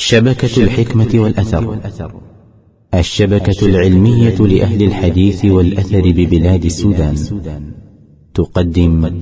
شبكة الحكمة والأثر. الشبكة العلمية لأهل الحديث والأثر ببلاد السودان. تقدم.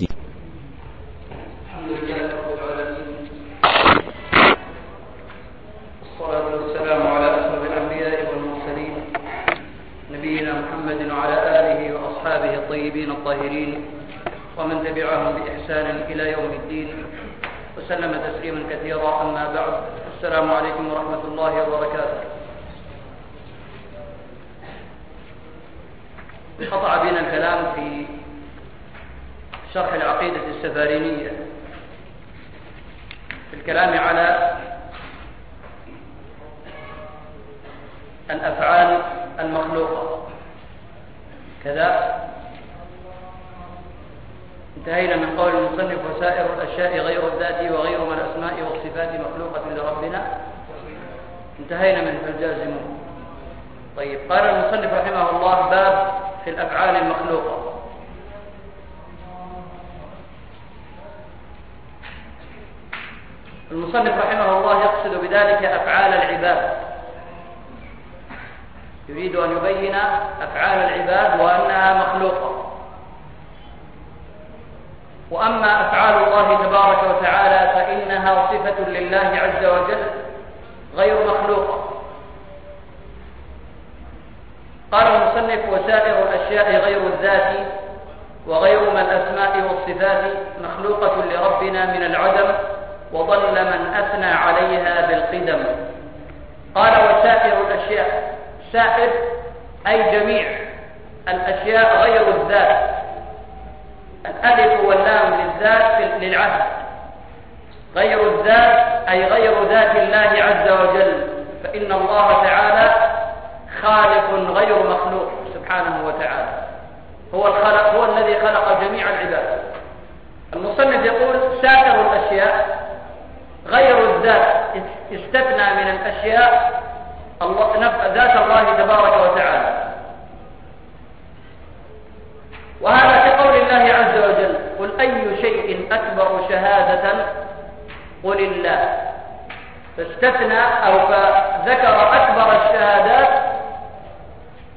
فاستثنى أو فذكر أكبر الشهادات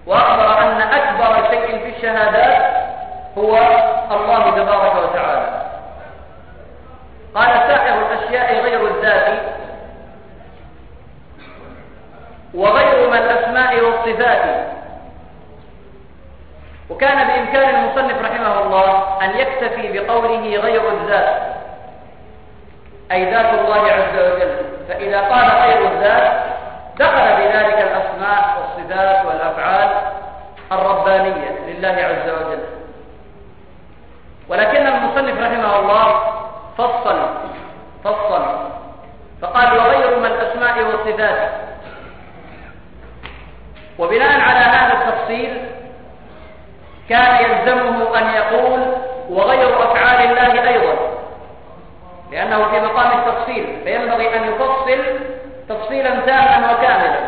وأخبر أن أكبر شيء في الشهادات هو الله تبارك وتعالى. قال سائر الأشياء غير الذات وغير من الأسماء والصفات. وكان بإمكان المصنف رحمه الله أن يكتفي بقوله غير الذات أي ذات الله عز وجل. فإذا قال خير الذات دخل بذلك الأسماء والصفات والأفعال الربانية لله عز وجل. ولكن المصنف رحمه الله فصل فصل. فقال وغير من الأسماء والصفات. وبناء على هذا التفصيل كان يلزمه أن يقول وغير أفعال الله أيضا. لأنه في مقام التفصيل فينبغي أن يفصل تفصيلا تاما وكاملا.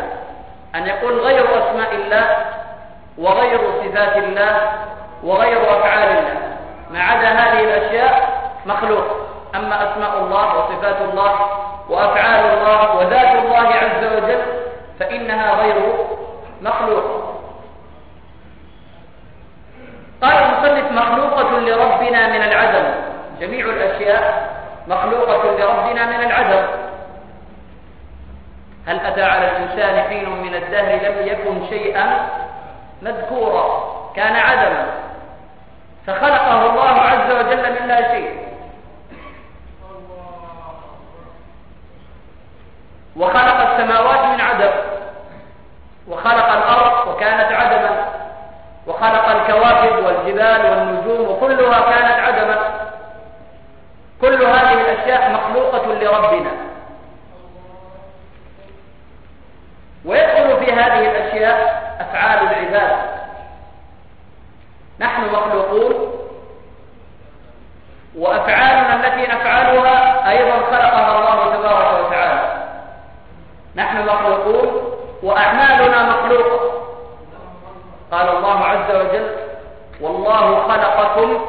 أن يقول غير أسماء الله وغير صفات الله وغير أفعال الله. ما عدا هذه الأشياء مخلوق. أما أسماء الله وصفات الله وأفعال الله وذات الله عز وجل فإنها غير مخلوق. قال المصنف مخلوقة لربنا من العدم. جميع الأشياء مخلوقة لربنا من العدم هل أتى على الإنسان حين من الدهر لم يكن شيئا مذكورا؟ كان عدما. فخلقه الله عز وجل من لا شيء. وخلق السماوات من عدم. وخلق الأرض وكانت عدما. وخلق الكواكب والجبال والنجوم وكلها كانت عدما. كل هذه الأشياء مخلوقة لربنا. ويدخل في هذه الأشياء أفعال العباد. نحن مخلوقون وأفعالنا التي نفعلها أيضا خلقها الله تبارك وتعالى. نحن مخلوقون وأعمالنا مخلوقة. قال الله عز وجل والله خلقكم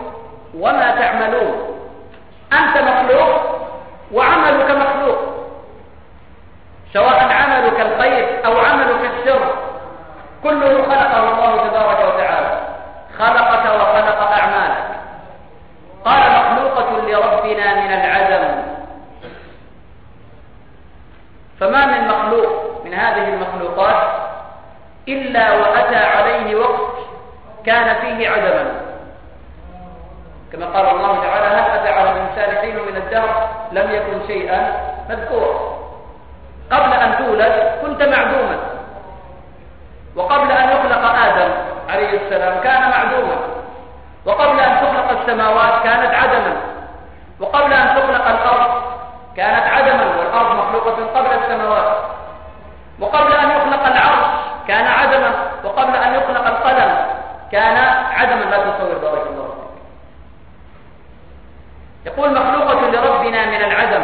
وما تعملون. كله خلقه الله تبارك وتعالى. خلقك وخلق أعمالك. قال مخلوقة لربنا من العدم فما من مخلوق من هذه المخلوقات إلا وأتى عليه وقت كان فيه عدما كما قال الله تعالى هل أتى على الإنسان حين من الدهر؟ لم يكن شيئا مذكورا. قبل أن تولد كنت معدوما وقبل أن يخلق آدم عليه السلام كان معدوما وقبل أن تخلق السماوات كانت عدما وقبل أن تخلق الأرض كانت عدما والأرض مخلوقة قبل السماوات. وقبل أن يخلق العرش كان عدما وقبل أن يخلق القلم كان عدما. لا تصور بارك الله يقول مخلوقة لربنا من العدم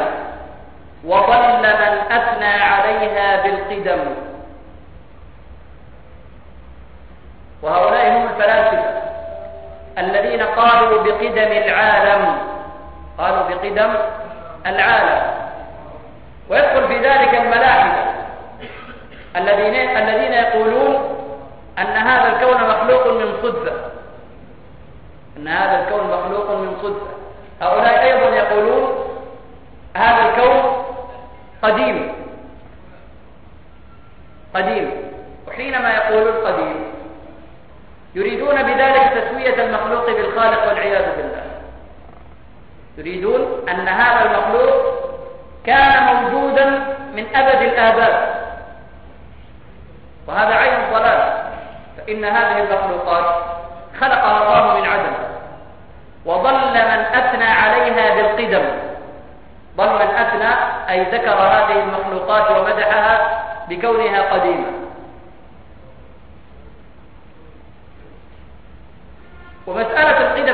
وظل من أثنى عليها بالقدم. وهؤلاء هم الفلاسفة. الذين قالوا بقدم العالم. قالوا بقدم العالم. ويدخل في ذلك الملاحدة. الذين الذين يقولون أن هذا الكون مخلوق من صدفة. أن هذا الكون مخلوق من صدفة. هؤلاء أيضا يقولون هذا الكون قديم. قديم. وحينما يقولون يريدون بذلك تسوية المخلوق بالخالق والعياذ بالله. يريدون أن هذا المخلوق كان موجودا من أبد الآباد وهذا عين الضلال فإن هذه المخلوقات خلقها الله من عدم. وظل من أثنى عليها بالقدم. ظل من أثنى أي ذكر هذه المخلوقات ومدحها بكونها قديمة.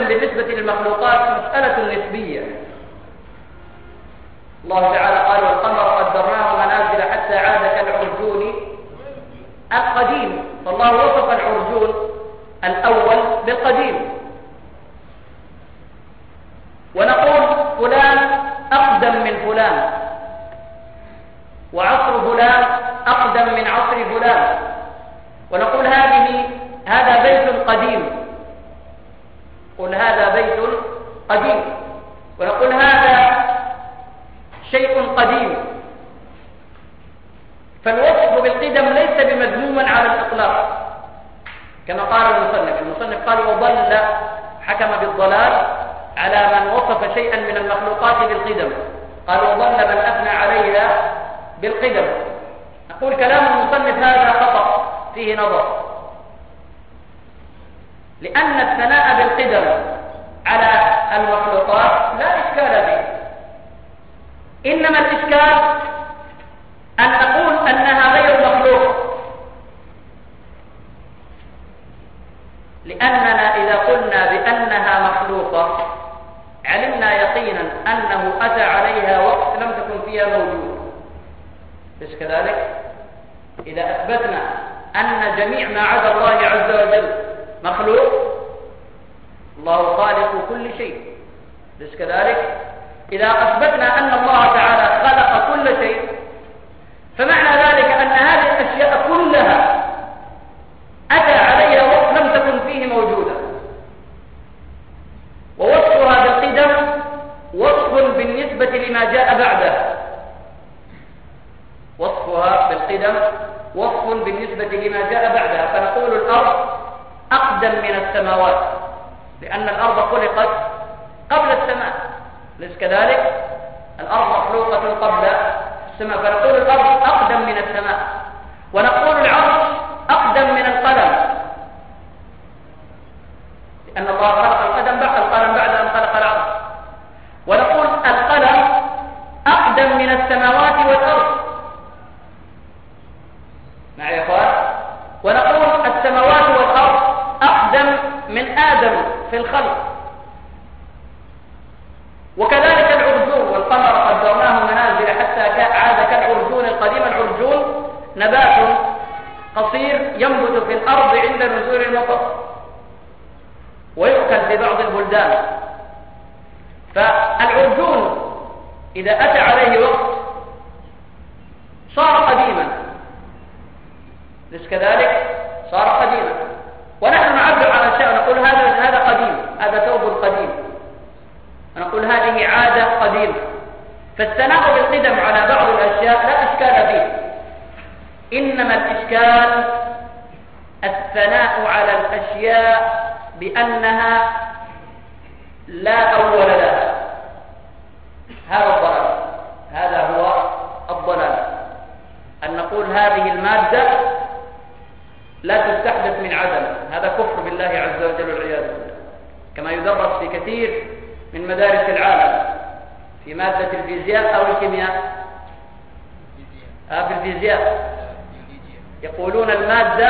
بالنسبة للمخلوقات مسألة نسبية. الله تعالى قال والقمر قدرناه منازل حتى عاد كالعرجون القديم. فالله وصف العرجون الأول بالقديم. ونقول فلان أقدم من فلان وعصر فلان أقدم من عصر فلان. ونقول هذه هذا بيت قديم. قل هذا بيت قديم ونقول هذا شيء قديم. فالوصف بالقدم ليس بمذموما على الإطلاق كما قال المصنف. المصنف قال وضل حكم بالضلال على من وصف شيئا من المخلوقات بالقدم. قال وضل من أثنى عليها بالقدم. نقول كلام المصنف هذا خطأ فيه نظر. لأن الثناء بالقدم على المخلوقات لا إشكال فيه إنما الإشكال أن نقول أنها غير مخلوق. لأننا إذا قلنا بأنها مخلوقة علمنا يقينا أنه أتى عليها وقت لم تكن فيها موجودة بس كذلك؟ إذا أثبتنا أن جميع ما عدا الله عز وجل مخلوق الله خالق كل شيء. بس كذلك؟ إذا أثبتنا أن الله تعالى خلق كل شيء فمعنى ذلك أن هذه الأشياء كلها أتى عليها وقت لم تكن فيه موجودة. ووصفها بالقدم وصف بالنسبة لما جاء بعده وصفها بالقدم وصف بالنسبة لما جاء بعدها. فنقول الأرض أقدم من السماوات لأن الأرض خلقت قبل السماء. ليس كذلك؟ الأرض مخلوقة قبل السماء فنقول الأرض أقدم من السماء ونقول العرش أقدم من القلم لأن الله خلق القدم بعد القلم بعد أن خلق العرش ونقول القلم أقدم من السماوات والأرض مع يا إخوان ونقول السماوات والأرض أقدم من الخلق وكذلك العرجون والقمر قدرناه منازل حتى عاد كالعرجون القديم. العرجون نبات قصير ينبت في الأرض عند نزول المطر ويؤكل في بعض البلدان. فالعرجون إذا أتى عليه وقت صار قديما. ليس كذلك صار قديما ونحن نعبر عن أشياء نقول هذا هذا قديم هذا ثوب قديم نقول هذه عادة قديمة فالثناء بالقدم على بعض الأشياء لا إشكال فيه. إنما الإشكال الثناء على الأشياء بأنها لا أول لها. هذا الضلال. هذا هو الضلال. أن نقول هذه المادة لا تستحدث من عدم. هذا كفر بالله عز وجل والعياذ بالله. كما يدرس في كثير من مدارس العالم. في مادة الفيزياء أو الكيمياء؟ آه في الفيزياء. يقولون المادة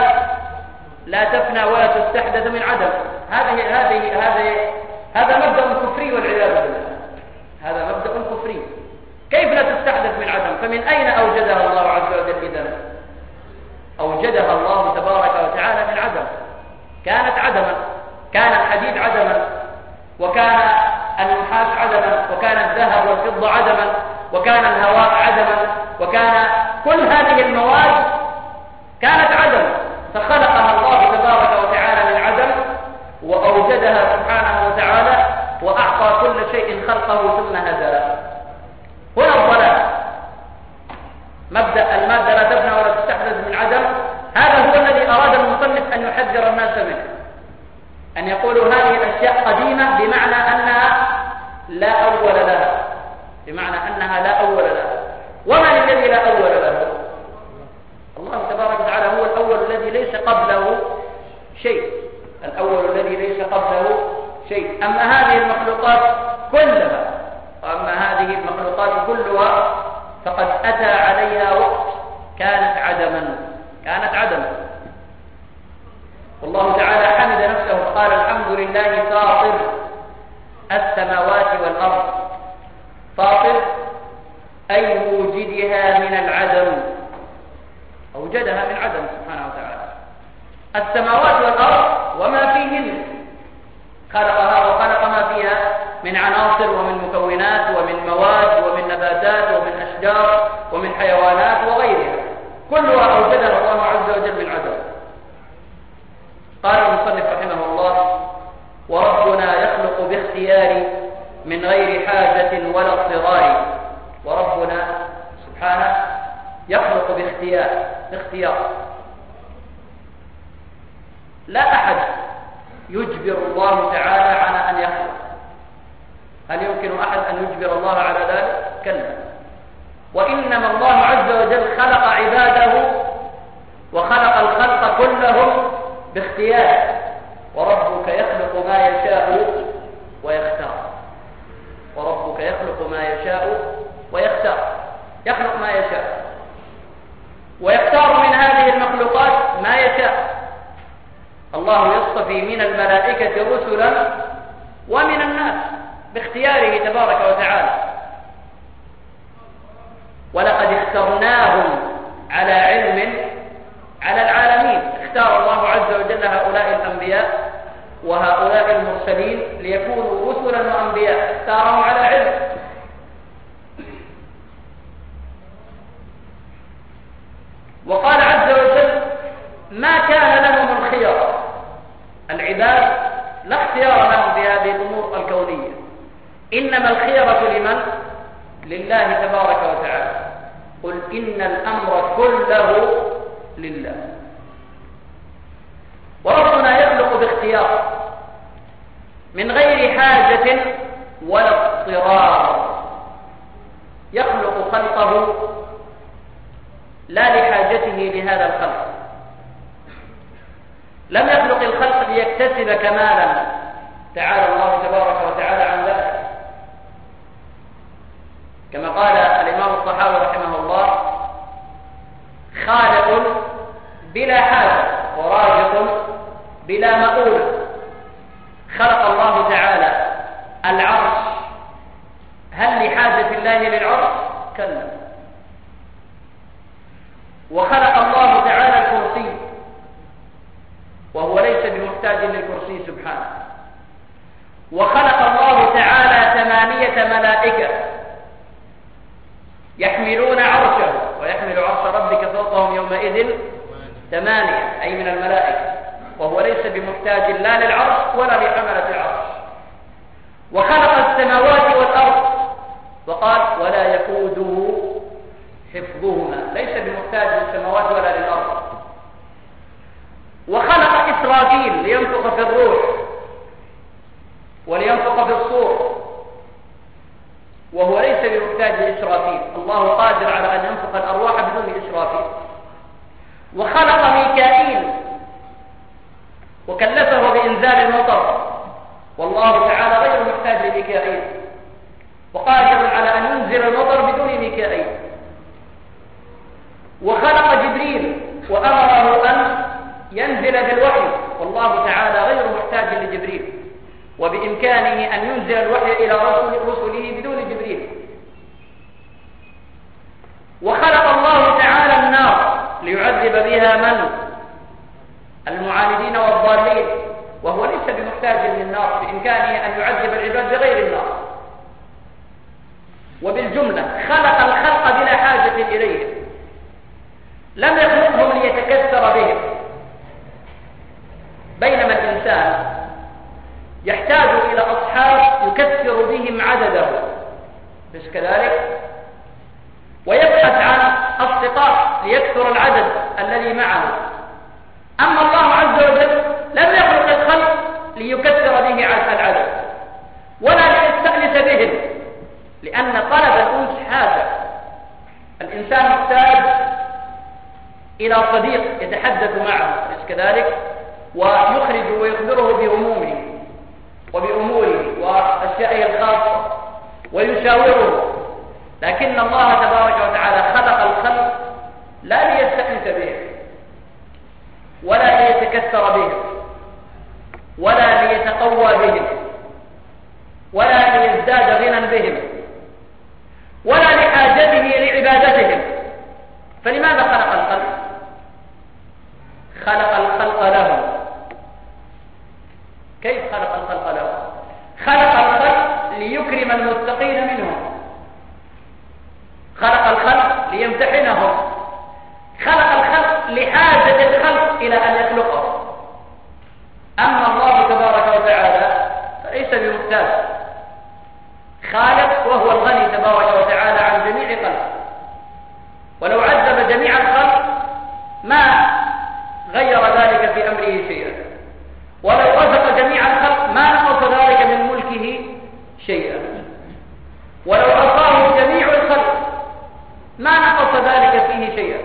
لا تفنى ولا تستحدث من عدم. هذه هذه هذه هذا مبدأ كفري والعياذ بالله. هذا مبدأ كفري. كيف لا تستحدث من عدم؟ فمن أين أوجدها الله عز وجل إذا أوجدها الله تبارك وتعالى من عدم. كانت عدما. كان الحديد عدما. وكان النحاس عدما وكان الذهب والفضة عدما وكان الهواء عدما وكان كل هذه المواد كانت عدم. فخلقها الله تبارك وتعالى من عدم وأوجدها سبحانه وتعالى وأعطى كل شيء خلقه ثم هداه هنا الضلال. مبدأ المادة لا تبنى ولا تستحدث من عدم. هذا هو الذي أراد المصنف أن يحذر الناس منه. أن يقولوا هذه الأشياء قديمة بمعنى أنها لا أول لها. بمعنى أنها لا أول لها. وما الذي لا أول له؟ الله تبارك وتعالى هو الأول الذي ليس قبله شيء. الأول الذي ليس قبله شيء. أما هذه المخلوقات كلها وأما هذه المخلوقات كلها فقد أتى عليها وقت كانت عدما. كانت عدما. والله تعالى حمد نفسه وقال الحمد لله فاطر. السماوات والأرض. فاطر أي موجدها من العدم. أوجدها من عدم سبحانه وتعالى. السماوات والأرض وما فيهن. خلقها وخلق ما فيها من عناصر ومن مكونات ومن مواد ومن نباتات ومن أشجار ومن حيوانات وغيرها. كلها أوجدها الله عز وجل من عدم. قال المصنف رحمه الله وربنا يخلق باختيار من غير حاجة ولا اضطرار. وربنا سبحانه يخلق باختيار باختيار. لا أحد يجبر الله تعالى على أن يخلق. هل يمكن أحد أن يجبر الله على ذلك؟ كلا. وإنما الله عز وجل خلق عباده وخلق الخلق كلهم باختيار. وربك يخلق ما يشاء ويختار. وربك يخلق ما يشاء ويختار. يخلق ما يشاء. ويختار من هذه المخلوقات ما يشاء. الله يصطفي من الملائكة رسلا ومن الناس باختياره تبارك وتعالى. ولقد اخترناهم على علم على العالمين. اختار الله عز وجل هؤلاء الأنبياء وهؤلاء المرسلين ليكونوا رسلا وأنبياء اختارهم على علم. وقال عز وجل ما كان لهم الخيار. العباد لا اختيار لهم في هذه الأمور الكونية. إنما الخيرة لمن؟ لله تبارك وتعالى. قل إن الأمر كله لله. وربنا يخلق باختيار. من غير حاجة ولا اضطرار. يخلق خلقه لا لحاجته لهذا الخلق. لم يخلق الخلق ليكتسب كمالا. تعالى الله تبارك وتعالى عن ذلك. كما قال الإمام الصحابي رحمه الله خالق بلا حاجة ورازق بلا مقول خلق الله تعالى العرش. هل لحاجة الله للعرش؟ كلا. وخلق الله تعالى الكرسي. وهو ليس بمحتاج للكرسي سبحانه. وخلق الله تعالى ثمانية ملائكة. يحملون عرشه. ويحمل عرش فوقهم يومئذ ثمانية أي من الملائكة. وهو ليس بمحتاج لا للعرش ولا لحملة العرش. وخلق السماوات والأرض وقال ولا يقوده حفظهما. ليس بمحتاج للسماوات ولا للأرض. وخلق إسرافيل لينفق في الروح ولينفق في الصور. وهو ليس بمحتاج لإسرافيل. الله قادر على أن ينفق الأرواح بدون إسرافيل. وخلق ميكائيل وكلفه بإنزال المطر. والله تعالى غير محتاج لميكائيل. وقادر على أن ينزل المطر بدون ميكائيل. وخلق جبريل وأمره أن ينزل بالوحي. والله تعالى غير محتاج لجبريل. وبإمكانه أن ينزل الوحي إلى رسل رسله بدون جبريل. وخلق الله تعالى النار ليعذب بها من المعاندين والضالين وهو ليس بمحتاج للنار بإمكانه أن يعذب العباد بغير النار وبالجملة خلق الخلق بلا حاجة إليهم لم يخلقهم ليتكثر بهم بينما الإنسان يحتاج إلى أصحاب يكثر بهم عدده. بس كذلك؟ ويبحث عن أصدقاء ليكثر العدد الذي معه. أما الله عز وجل لم يخلق الخلق ليكثر به العدد ولا ليستأنس بهم لأن طلب الأنس حاجة. الإنسان محتاج إلى صديق يتحدث معه أليس كذلك؟ ويخرج ويخبره بهمومه وبأموره وأشيائه الخاصة ويشاوره. لكن الله تبارك وتعالى خلق الخلق لا ليستأنس بهم. ولا ليتكثر بهم ولا ليتقوى بهم ولا ليزداد غنى بهم ولا لحاجته لعبادتهم. فلماذا خلق الخلق؟ خلق الخلق لهم. كيف خلق الخلق لهم؟ خلق الخلق ليكرم المتقين منهم. خلق الخلق ليمتحنهم. خلق الخلق لحاجة الخلق إلى أن يخلقه. أما الله تبارك وتعالى فليس بمحتاج. خالق وهو الغني تبارك وتعالى عن جميع خلقه. ولو عذب جميع الخلق ما غير ذلك في أمره شيئا. ولو رزق جميع الخلق ما نقص ذلك من ملكه شيئا. ولو أصاه جميع الخلق ما نقص ذلك فيه شيئا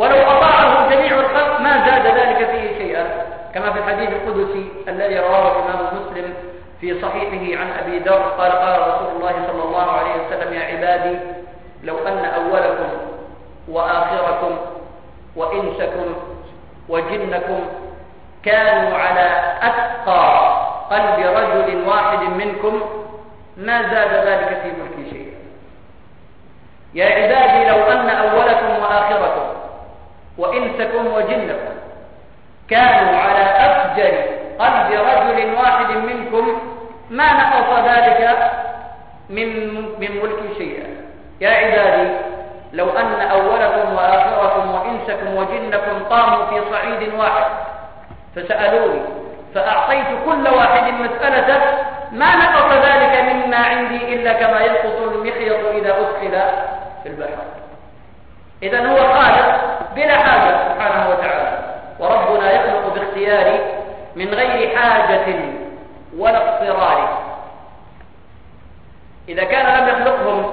ولو أطاعه جميع الخلق ما زاد ذلك فيه شيئا كما في الحديث القدسي الذي رواه الإمام مسلم في صحيحه عن أبي ذر قال قال رسول الله صلى الله عليه وسلم يا عبادي لو أن أولكم وآخركم وإنسكم وجنكم كانوا على أتقى قلب رجل واحد منكم ما زاد ذلك في ملكي شيئا. يا عبادي لو وإنسكم وجنكم. كانوا على أفجر قلب رجل واحد منكم. ما نقص ذلك من من ملك شيئا. يا عبادي لو أن أولكم وآخركم وإنسكم وجنكم قاموا في صعيد واحد فسألوني فأعطيت كل واحد مسألته ما نقص ذلك مما عندي إلا كما ينقص المخيط إذا أدخل في البحر. إذا هو خالق بلا حاجة سبحانه وتعالى. وربنا يخلق باختياره من غير حاجة ولا اضطرار إذا كان لم يخلقهم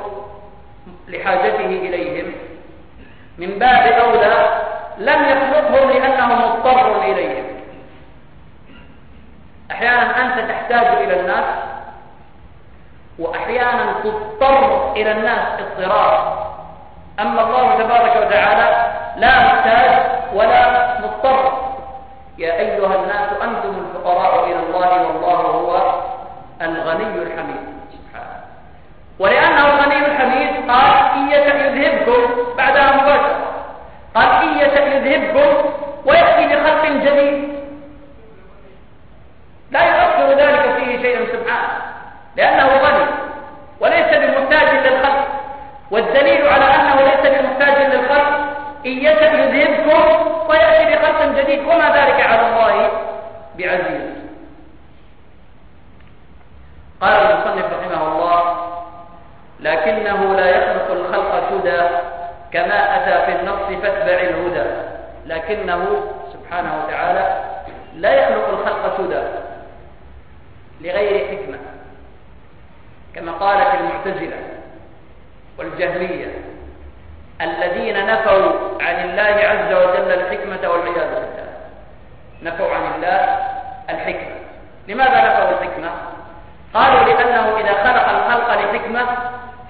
لحاجته إليهم من باب أولى لم يخلقهم لأنه مضطر إليهم. أحيانا أنت تحتاج إلى الناس وأحيانا تضطر إلى الناس اضطرار أما الله تبارك وتعالى لا محتاج ولا مضطر. يا أيها الناس أنتم الفقراء إلى الله والله هو الغني الحميد. سبحانه ولأنه الغني الحميد قال يشأ يذهبكم بعدها مباشرة. قال يشأ يذهبكم ويأتي بخلق جديد. لا يؤثر ذلك فيه شيئا سبحانه لأنه غني وليس بمحتاج للخلق والدليل على أنه ليس بمحتاج للخلق إن يشأ يذهبكم ويأتي بخلق جديد وما ذلك على الله بعزيز. قال المصنف رحمه الله لكنه لا يخلق الخلق سدى كما أتى في النص فاتبع الهدى لكنه سبحانه وتعالى لا يخلق الخلق سدى لغير حكمة كما قالت المعتزلة والجهمية الذين نفوا عن الله عز وجل الحكمة والعياذ بالله. نفوا عن الله الحكمة. لماذا نفوا الحكمة؟ قالوا لأنه إذا خلق الخلق لحكمة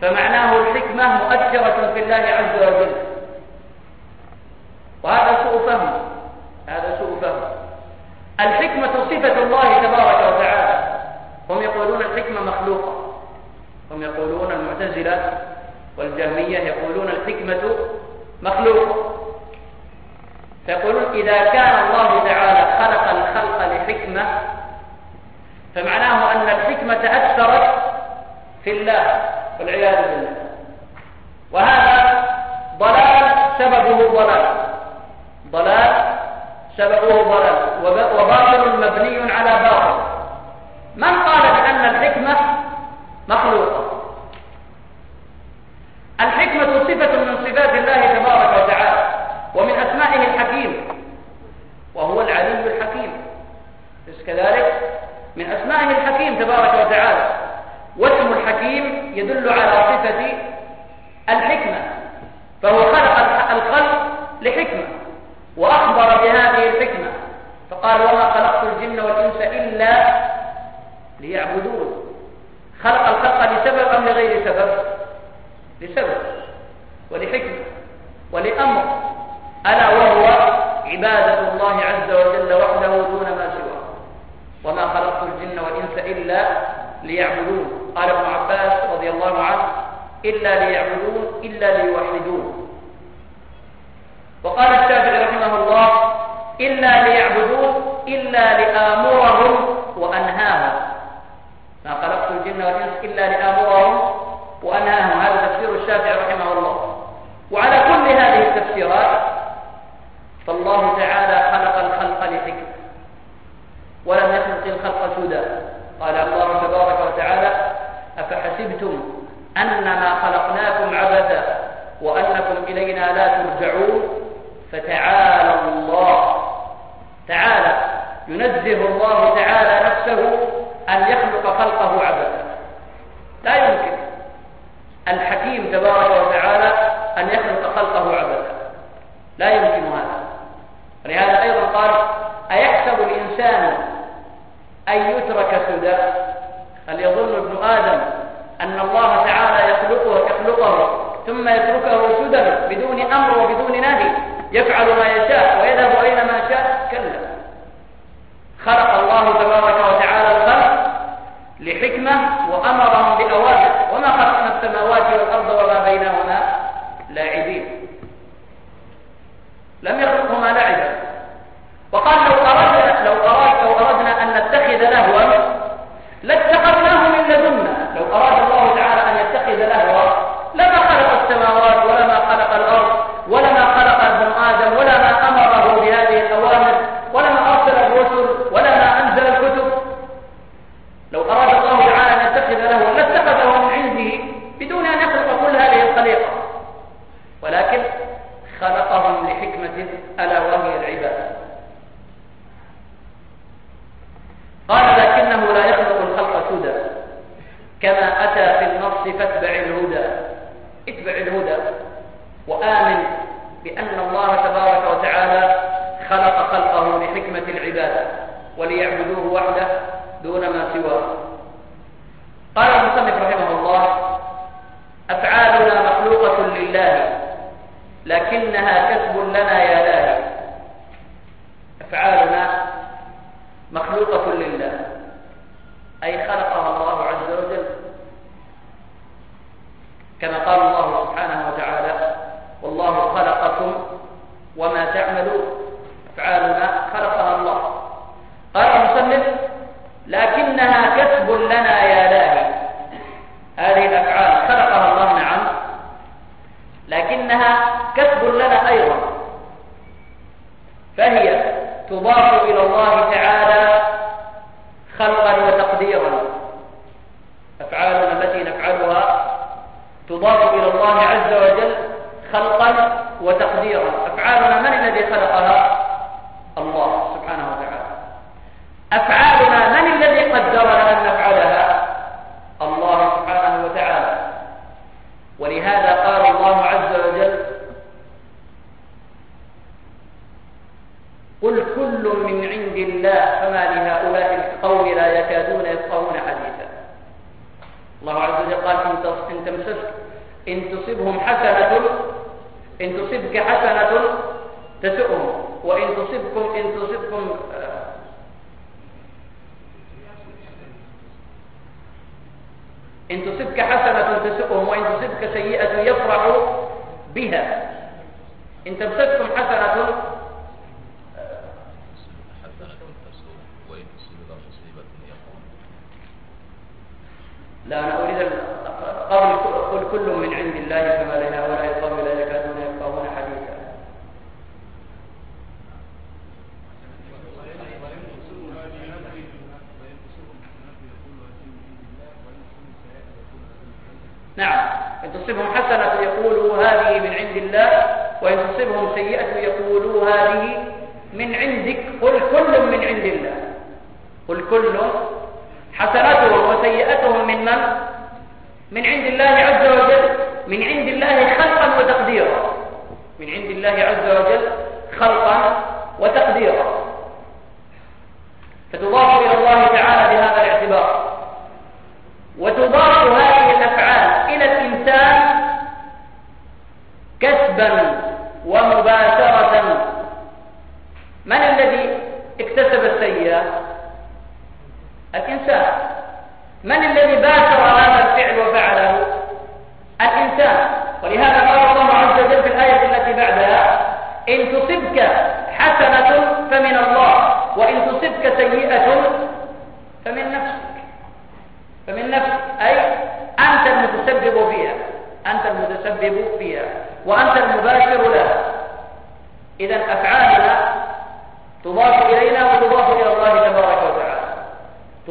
فمعناه الحكمة مؤثرة في الله عز وجل. وهذا سوء فهم. هذا سوء فهم. الحكمة صفة الله تبارك وتعالى. هم يقولون الحكمة مخلوقة. هم يقولون المعتزلة والجهمية يقولون الحكمة مخلوقة فيقولون إذا كان الله تعالى خلق الخلق لحكمة فمعناه أن الحكمة أثرت في الله والعياذ بالله. وهذا ضلال سببه ضلال. ضلال سببه ضلال. وباطل مبني على باطل. من قال بأن الحكمة مخلوقة؟ الحكمة صفة من صفات الله تبارك وتعالى ومن أسمائه الحكيم وهو العلي الحكيم. بس كذلك؟ من أسمائه الحكيم تبارك وتعالى. واسم الحكيم يدل على صفة الحكمة فهو خلق الخلق لحكمة وأخبر بهذه الحكمة. فقال وما خلقت الجن والإنس إلا ليعبدون. خلق الخلق لسبب أم لغير سبب؟ لسبب ولحكمة ولأمر ألا وهو عبادة الله عز وجل وحده دون ما سواه. وما خلقت الجن والإنس إلا ليعبدون. قال ابن عباس رضي الله عنه إلا ليعبدون إلا ليوحدون. وقال الشافعي رحمه الله إلا ليعبدون إلا لآمرهم وأنهاهم. ما خلقت الجن والإنس إلا لآمرهم وأنهاهم هذا تفسير الشافعي رحمه الله. وعلى كل هذه التفسيرات فالله تعالى خلق الخلق لحكمة ولم يخلق الخلق سدى. قال الله تبارك وتعالى أفحسبتم أنما خلقناكم عبثا وأنكم إلينا لا ترجعون؟ فتعالى الله. تعالى ينزه الله تعالى نفسه أن يخلق خلقه عبثا. لا يمكن. الحكيم تبارك وتعالى أن يخلق خلقه عبثا لا يمكن هذا. ولهذا أيضا قال أيحسب الإنسان أن يترك سدى؟ هل يظن ابن آدم أن الله تعالى يخلقه يخلقه ثم يتركه سدى بدون أمر وبدون نهي يفعل ما يشاء ويذهب أينما شاء؟ كلا. خلق الله تبارك وتعالى لحكمة وأمرهم بأوامر. وما خلقنا السماوات والأرض وما بينهما لاعبين. لم يخلقهما لعبا وقال لو أردنا لو أردنا أن نتخذ لهوا لاتخذناه من لدنا لو أراد الله تعالى أن يتخذ لهوا لما خلق السماوات ولما خلق الأرض ولما خلق ابن آدم ولما أمره بهذه الأوامر ولما أرسل الرسل ولما أنزل الكتب لو أراد الله تعالى أن يتخذ لهوا لاتخذه من عنده بدون أن يخلق كل هذه الخليقة ولكن خلقهم لحكمة ألا وهي العبادة قال لكنه لا يخلق الخلق سدى كما أتى في النص فاتبع الهدى اتبع الهدى وآمن بأن الله تبارك وتعالى خلق خلقه العبادة وليعبدوه وحده دون ما سواه. قال المصنف رحمه الله أفعالنا مخلوقة لله لكنها كسب لنا يا لاهي أفعالنا مخلوقة لله أي خلقها الله عز وجل كما قال الله سبحانه وتعالى والله خلقكم وما تعملون أفعالنا خلقها الله قال المصنف لكنها كسب لنا يا لاهي هذه الأفعال خلقها الله نعم لكنها كسب لنا أيضا فهي تضاف إلى الله تعالى خلقا وتقديرا أفعالنا التي نفعلها تضاف إلى الله عز وجل خلقا وتقديرا. أفعالنا من الذي خلقها؟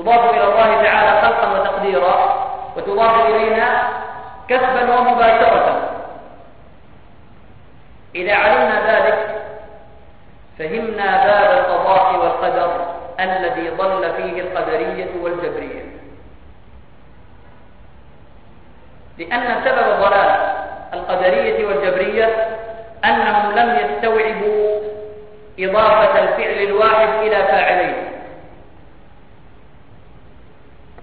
تضاف إلى الله تعالى خلقا وتقديرا وتضاف إلينا كسبا ومباشرة. إذا علمنا ذلك فهمنا باب القضاء والقدر الذي ضل فيه القدرية والجبرية. لأن سبب ضلال القدرية والجبرية أنهم لم يستوعبوا إضافة الفعل الواحد إلى فاعلين.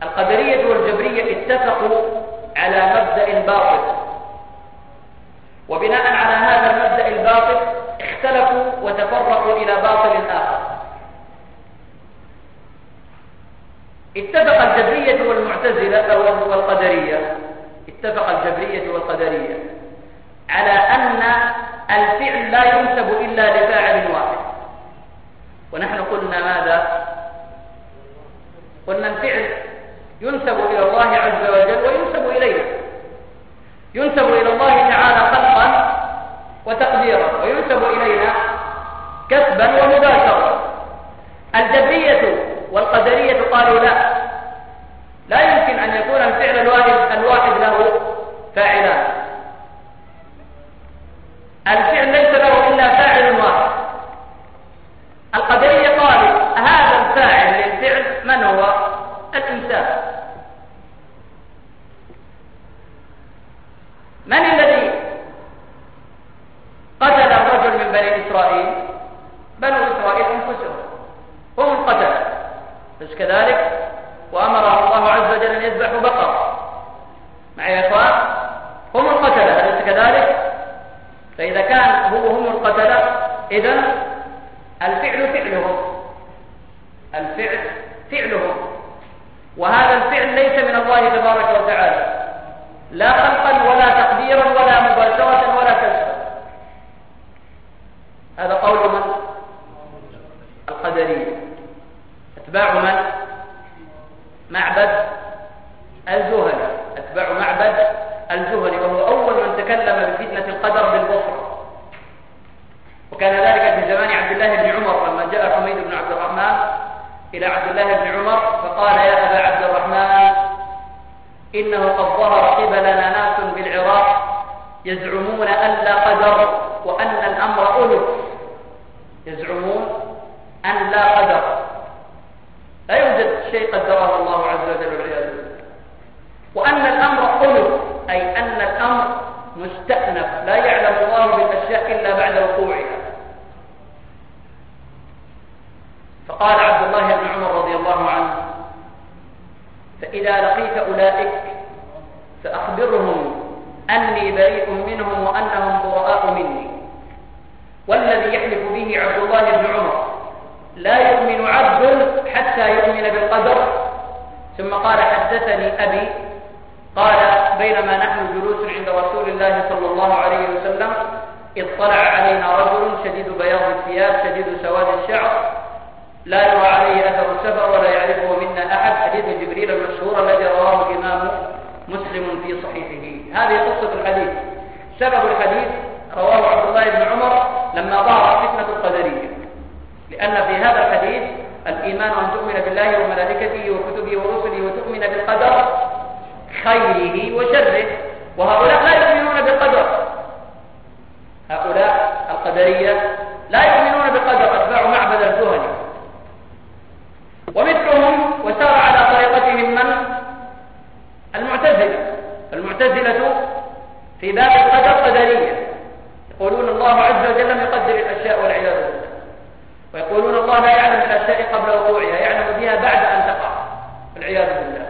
القدرية والجبرية اتفقوا على مبدأ باطل. وبناء على هذا المبدأ الباطل اختلفوا وتفرقوا إلى باطل آخر. اتفق الجبرية والمعتزلة والقدرية اتفق الجبرية والقدرية على أن الفعل لا ينسب إلا لفاعل واحد. ونحن قلنا ماذا؟ قلنا الفعل ينسب إلى الله عز وجل وينسب إليه ينسب إلى الله تعالى خلقا وتقديرا وينسب إلينا كسبا ومباشرة الجبرية والقدرية قالوا لا. لا يمكن أن يكون الفعل الواحد, الواحد له فاعلان. الفعل ليس له إلا فاعل واحد. القدرية قالوا هذا الفاعل للفعل من هو الإنسان من الذي قتل الرجل من بني إسرائيل بنو إسرائيل أنفسهم. هم القتل بس كذلك وأمر الله عز وجل أن يذبحوا بقر مع يا إخوان هم القتلة. أليس كذلك؟ فإذا كان هو هم القتلة إذا الفعل فعلهم. الفعل فعلهم. وهذا الفعل ليس من الله تبارك وتعالى. لا خلقا ولا تقديرا ولا مباشرة ولا كسبا. هذا قول من؟ القدرية أتباع من؟ معبد الزهري أتباع معبد الزهري وهو أول من تكلم بفتنة القدر بالبصرة وكان ذلك في زمان عبد الله بن عمر إلى عبد الله بن عمر فقال يا أبا عبد الرحمن إنه قد ظهر قبلنا ناس بالعراق يزعمون أن لا قدر وأن الأمر ألف. يزعمون أن لا قدر. لا يوجد شيء قدره الله عز وجل والعياذ بالله. وأن الأمر ألف أي أن الأمر مستأنف. لا يعلم الله بالأشياء إلا بعد وقوعها. فقال عبد الله بن عمر رضي الله عنه فإذا لقيت أولئك فأخبرهم أني بريء منهم وأنهم براء مني. والذي يحلف به عبد الله بن عمر. لا يؤمن عبد حتى يؤمن بالقدر. ثم قال حدثني أبي قال بينما نحن جلوس عند رسول الله صلى الله عليه وسلم اطلع علينا رجل شديد بياض الثياب شديد سواد الشعر. لا يرى عليه أثر السفر ولا يعرفه منا أحد. حديث جبريل المشهور الذي رواه الإمام مسلم في صحيحه. هذه قصة الحديث. سبب الحديث رواه عبد الله بن عمر لما ظهرت فتنة القدرية. لأن في هذا الحديث الإيمان أن تؤمن بالله وملائكته وكتبه ورسله وتؤمن بالقدر خيره وشره. وهؤلاء لا يؤمنون بالقدر. هؤلاء القدرية لا يؤمنون بالقدر أتباع معبد الجهني ومثلهم وسار على طريقتهم من؟ المعتزلة. المعتزلة في باب القدر قدرية يقولون الله عز وجل لم يقدر الأشياء والعياذ بالله. ويقولون الله لا يعلم الأشياء قبل وقوعها يعلم بها بعد أن تقع. والعياذ بالله.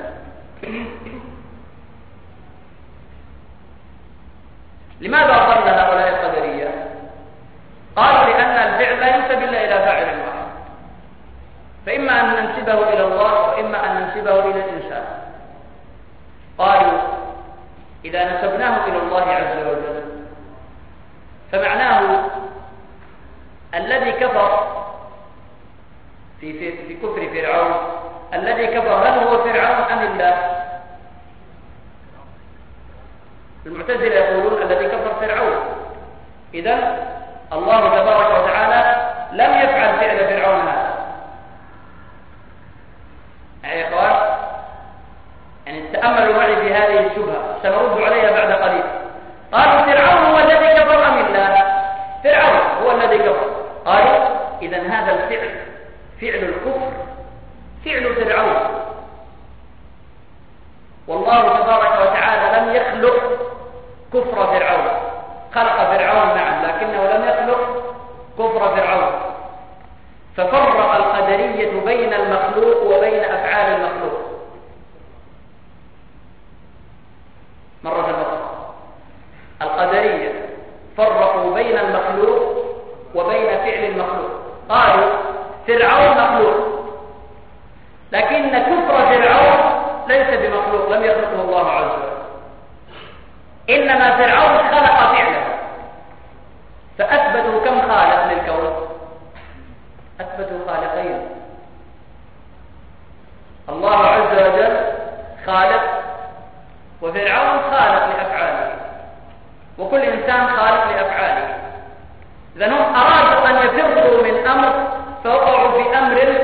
لماذا ضل هؤلاء القدرية؟ قالوا لأن الفعل لا ينسب إلا إلى فاعل واحد. فإما أن ننسبه إلى الله وإما أن ننسبه إلى الإنسان. قالوا إذا نسبناه إلى الله عز وجل فمعناه الذي كفر في, في, في كفر فرعون الذي كفر هل هو فرعون أم الله المعتزلة يقولون الذي كفر فرعون. إذا الله تبارك وتعالى لم يفعل فعل فرعون هذا. يا إخوان يعني تأملوا معي في هذه الشبهة. سنرد هذا الفعل فعل الكفر فعل فرعون والله تبارك وتعالى لم يخلق كفر فرعون. خلق فرعون نعم لكنه لم يخلق كفر فرعون. ففرق القدرية بين المخلوق وبين أفعال المخلوق مرة أخرى القدرية فرقوا بين المخلوق وبين فعل المخلوق قالوا فرعون مخلوق لكن كفر فرعون ليس بمخلوق لم يخلقه الله عز وجل إنما فرعون خلق فعله فأثبتوا كم خالق للكون أثبتوا خالقين الله عز وجل خالق وفرعون خالق لأفعاله وكل إنسان خالق لأفعاله. إذا هم أرادوا أن يفروا من أمر فوقعوا في أمر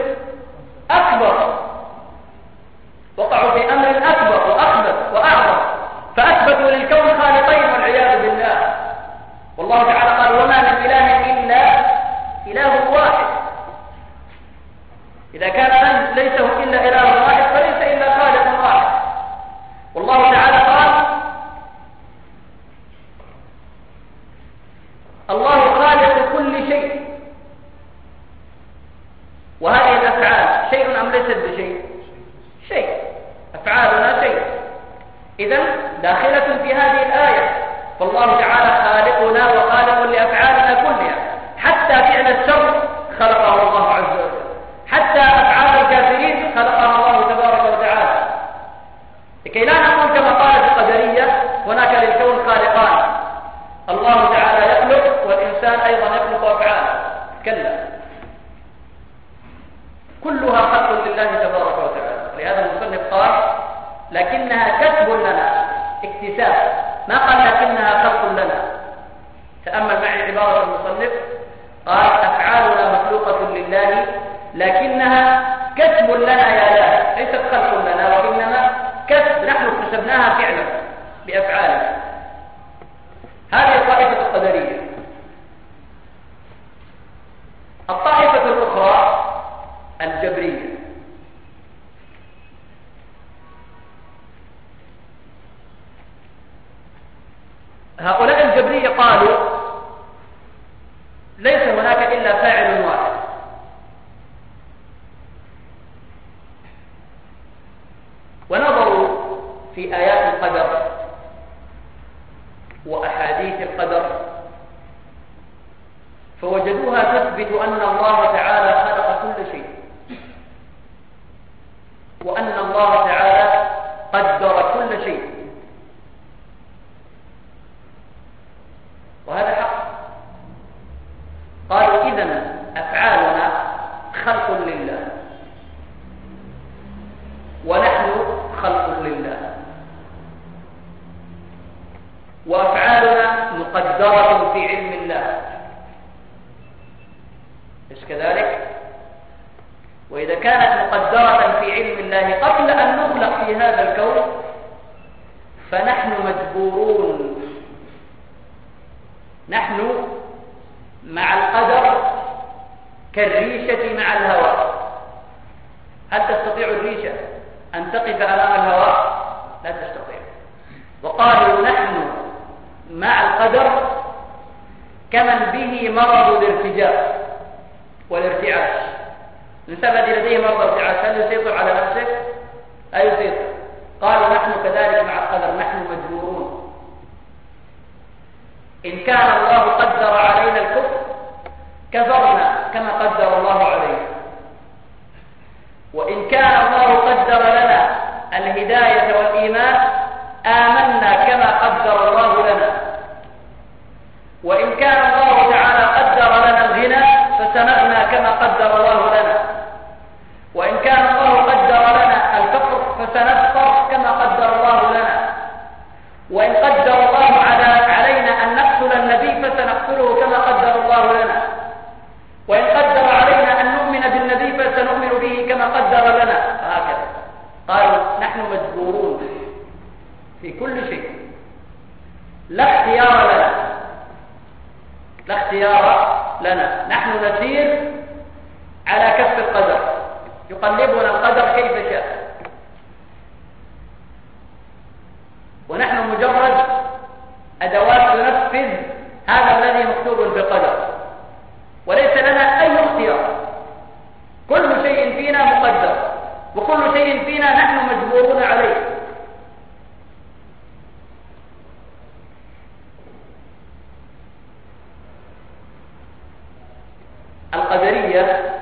والارتعاش. الإنسان الذي لديه مرض الارتعاش هل يسيطر على نفسه؟ لا يسيطر. قالوا نحن كذلك مع القدر نحن مجبورون. إن كان الله قدر علينا الكفر كفرنا كما قدر الله علينا. وإن كان الله قدر لنا الهداية والإيمان آمنا كما قدر الله لنا. وإن كان الله تعالى قدر لنا الغنى فسنغنى كما قدر الله لنا. وإن كان الله قدر لنا الفقر فسنفقر كما قدر الله لنا. وإن قدر الله على علينا أن نقتل النبي فسنقتله كما قدر الله لنا. وإن قدر علينا أن نؤمن بالنبي فسنؤمن به كما قدر لنا. وهكذا قالوا نحن مجبورون في كل شيء. لا اختيار لنا. لا اختيار لنا. نحن نسير على كف القدر. يقلبنا القدر كيف شاء. ونحن مجرد أدوات تنفذ هذا الذي مكتوب القدر. وليس لنا أي اختيار. كل شيء فينا مقدر. وكل شيء فينا نحن مجبورون عليه. القدرية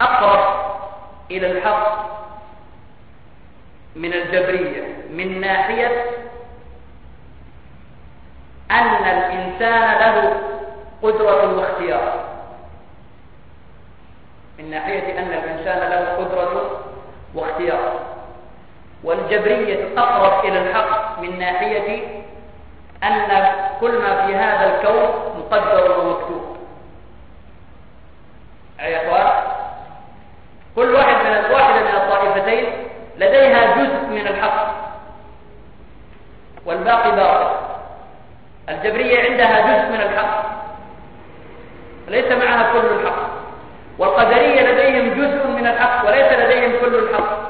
أقرب إلى الحق من الجبرية من ناحية أن الإنسان له قدرة واختيار. من ناحية أن الإنسان له قدرة واختيار. والجبرية أقرب إلى الحق من ناحية أن كل ما في هذا الكون مقدر ومكتوب. يا إخوان كل واحد من واحدة من الطائفتين لديها جزء من الحق. والباقي باطل. الجبرية عندها جزء من الحق. ليس معها كل الحق. والقدرية لديهم جزء من الحق وليس لديهم كل الحق.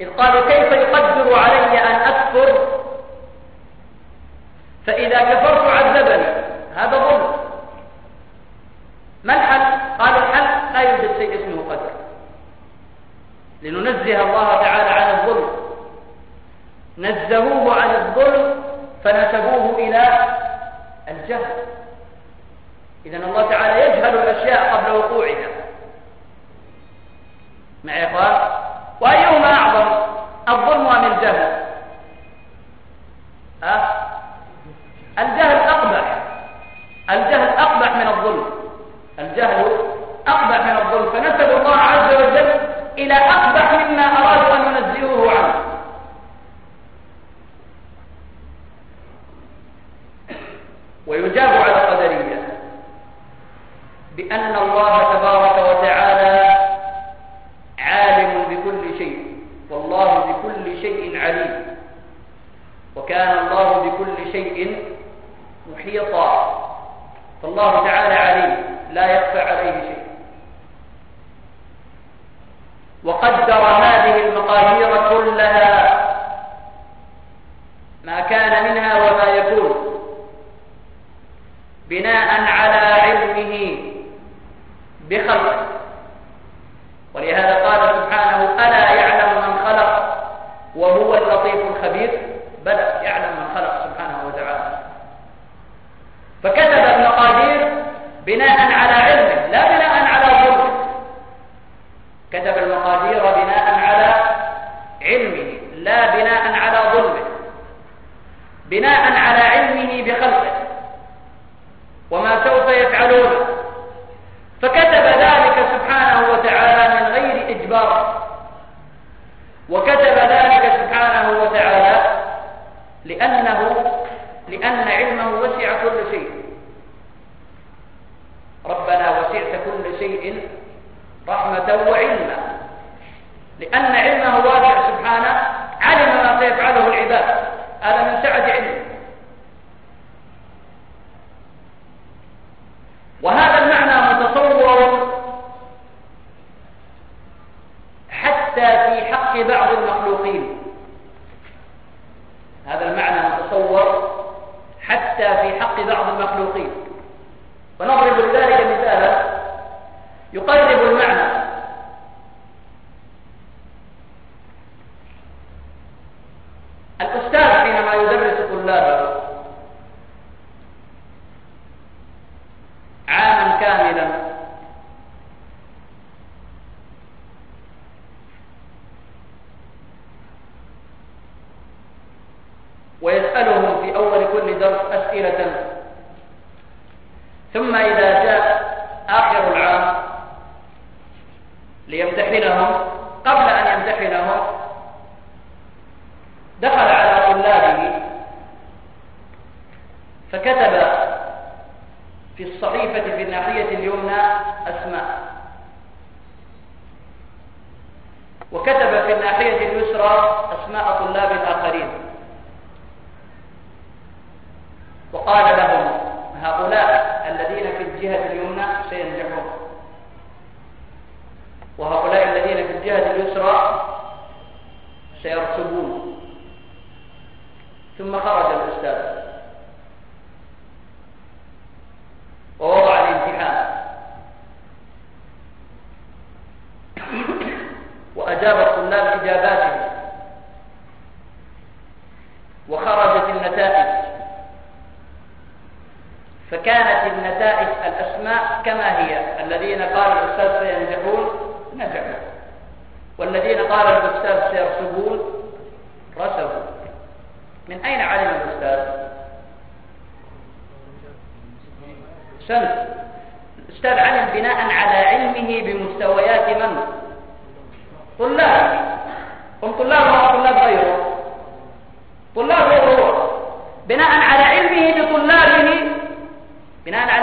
إذ قالوا كيف يقدر علي أن أكفر؟ فإذا كفرت على هذا من سعة binaen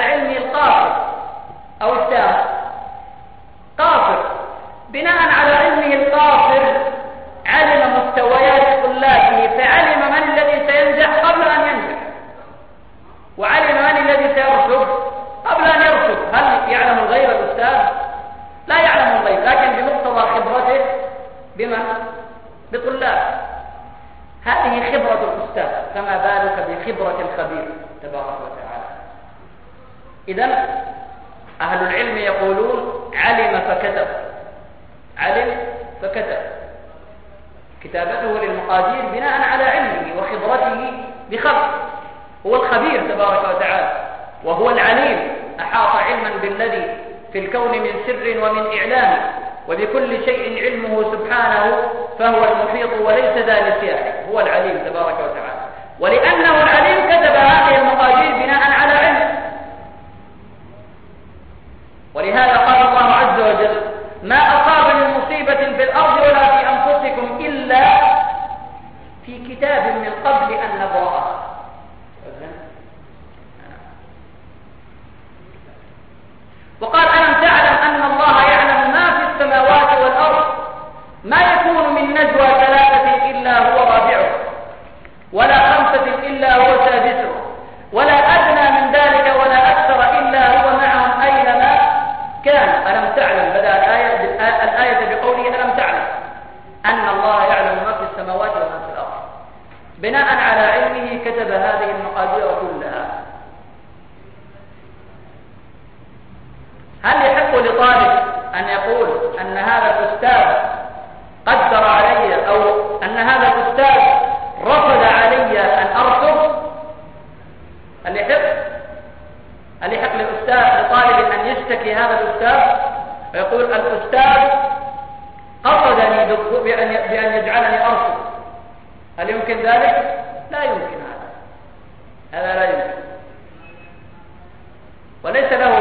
Este será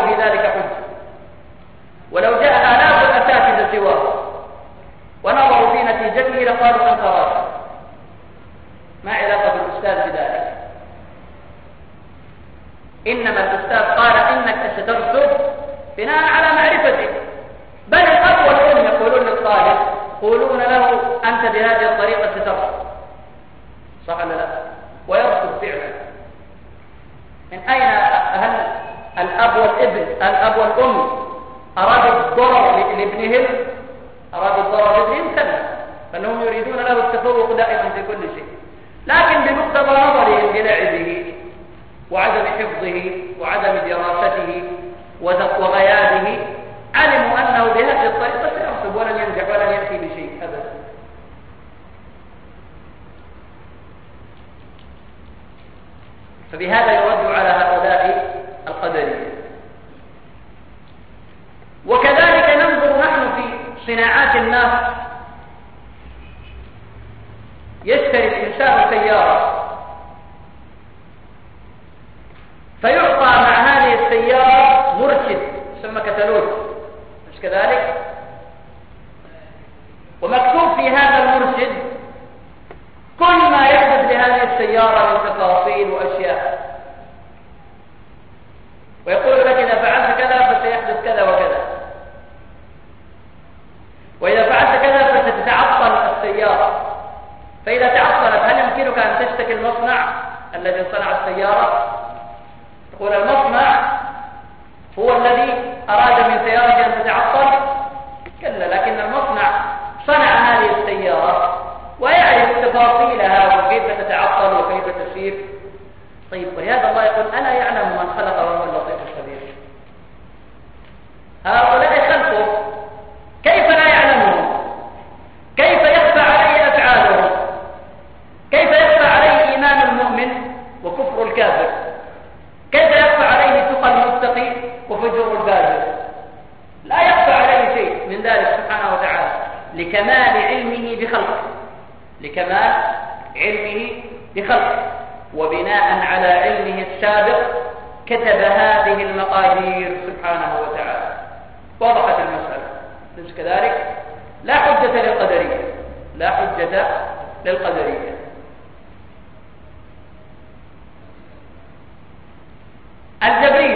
لكمال علمه بخلقه. لكمال علمه بخلقه. وبناء على علمه السابق كتب هذه المقادير سبحانه وتعالى. وضحت المسألة. ليس كذلك؟ لا حجة للقدرية. لا حجة للقدرية. الجبرية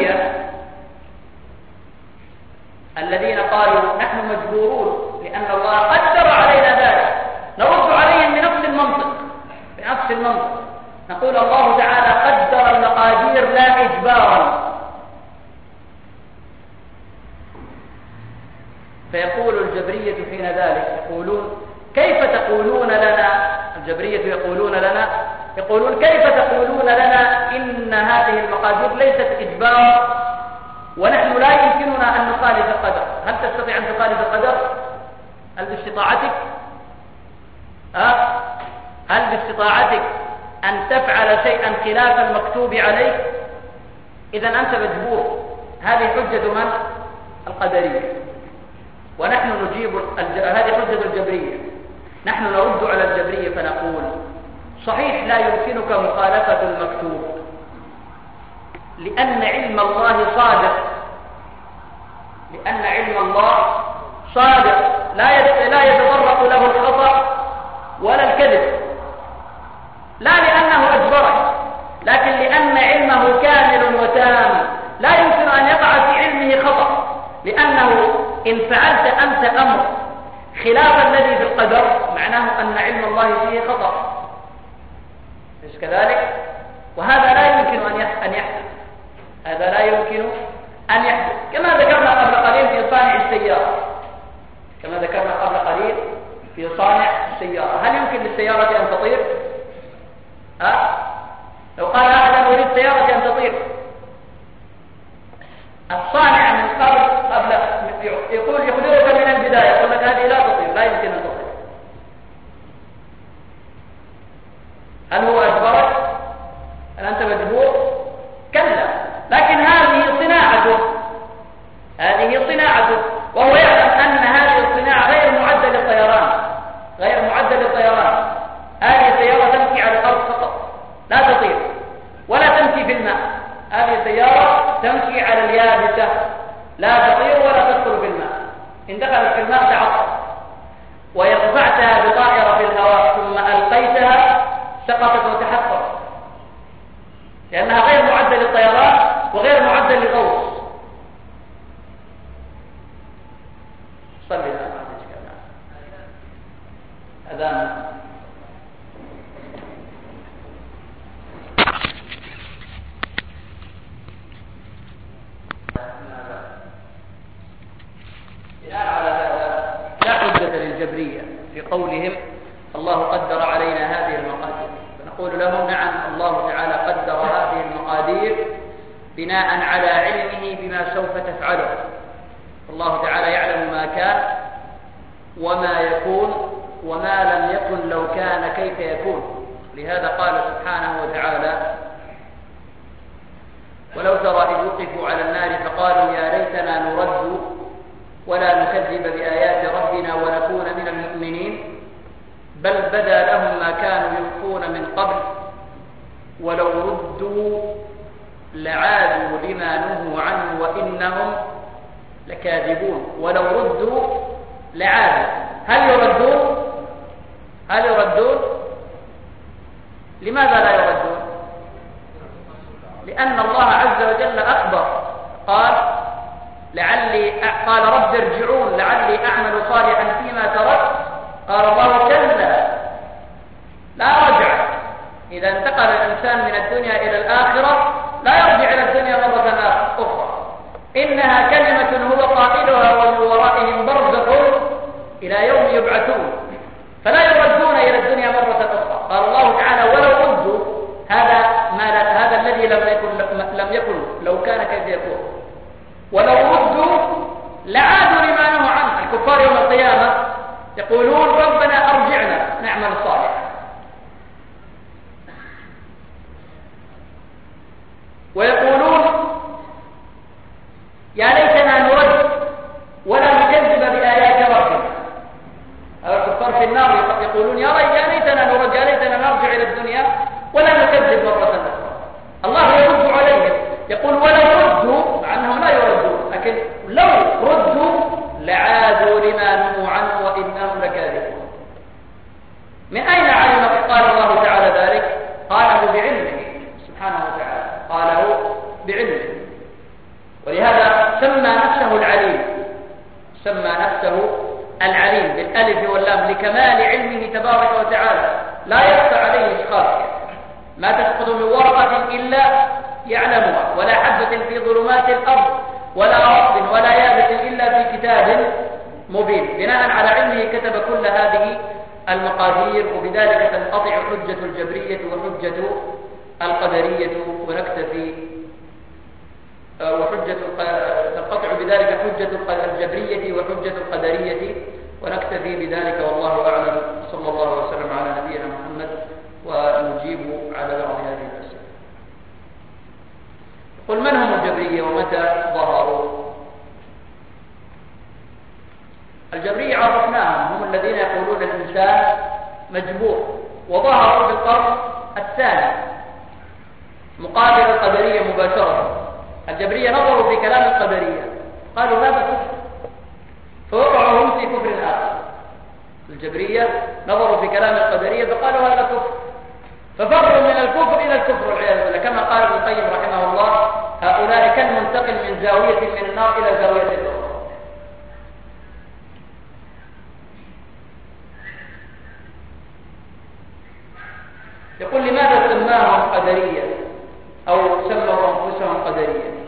أو سموا أنفسهم قدرية